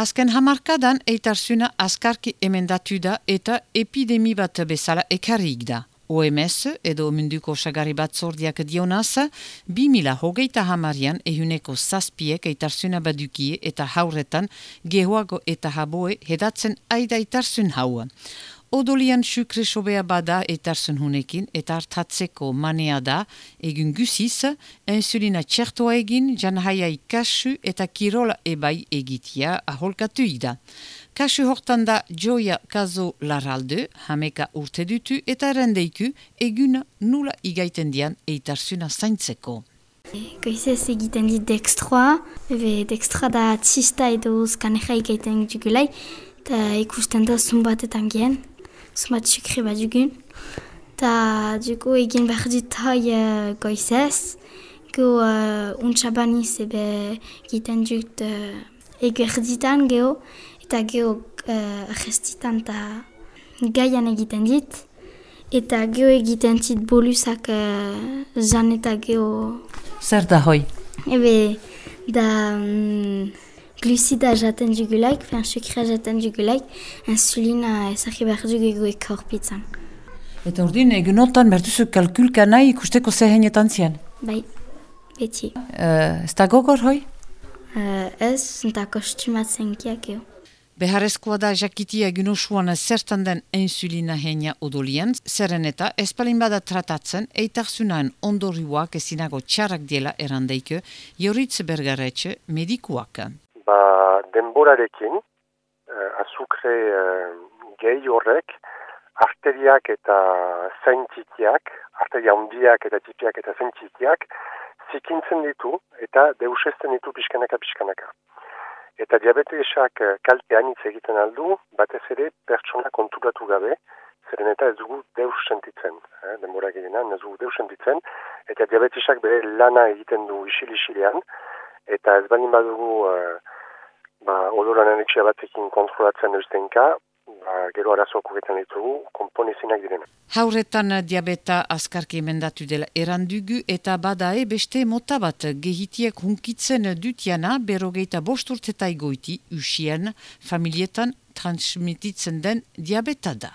Azken hamarkadan eitarzuna azkarki emendatu da eta epidemi bat bezala ekarrik da. OMS edo munduko sagari bat zordiak dionaz, 2000 hogeita hamarian ehuneko zazpiek eitarzuna badukie eta haurretan gehoago eta haboe hedatzen aida eitarzun hau. Odolian sukre sobea bada etarzen hunekin eta hartatzeko manea da egun gusiz, insulina txertoa egin, janhaia ikasu eta kirola ebai egitia aholkatu ida. Kasu hortan da joia kazo laralde, hameka urte dutu eta rendeiku eguna nula igaiten dian eitarzuna zaintzeko. Goizez egiten dit dextroa, ebe dextra da txista edo skaneja egiten dugulai, eta ikusten da zumbatetan gen sumat sukri bat dugun. Ta dugu egin behar dit hoi uh, goizez. Go uh, untxabaniz ebe egiten dut egerditan geho. Eta geho gestitan ta gaian egiten dit. Eta geho egiten dit bolusak uh, zan eta geho... Zer da hoi? Ebe da... Um, glusida jaten dugulaik, fin sukra jaten dugulaik, insulina ezagri behar dugu ekorpitzan. Eta ordin, egunotan bertuzu kalkulka nahi ikusteko zehenetan zien? Bai, beti. Uh, ez da gogor hoi? Uh, ez, eta kostumatzen kiak. Beharrezkoa da jakitia egunosuan zertan den insulina heina odolien, zeren eta espalin bada tratatzen eitarzunaen ondoriuak ezinago txarak diela erandeike, joritz bergaretxe medikuak ba, denborarekin uh, azukre uh, gehi horrek arteriak eta zaintzikiak, arteria handiak eta txipiak eta zaintzikiak zikintzen ditu eta deusesten ditu pixkanaka-pixkanaka. Eta diabetesak uh, kalte anitz egiten aldu, batez ere pertsona konturatu gabe, zeren eta ez dugu deus sentitzen, eh, denbora gehienan, ez dugu deus sentitzen, eta diabetesak bere lana egiten du isil-isilean, eta ez bani badugu ba, odoran energia batekin kontrolatzen eustenka, ba, gero arazoak ugetan ditugu, komponizinak direna. Hauretan diabeta azkarki emendatu dela erandugu eta badae beste mota bat gehitiek hunkitzen dutiana berogeita bosturtetai goiti usien familietan transmititzen den diabeta da.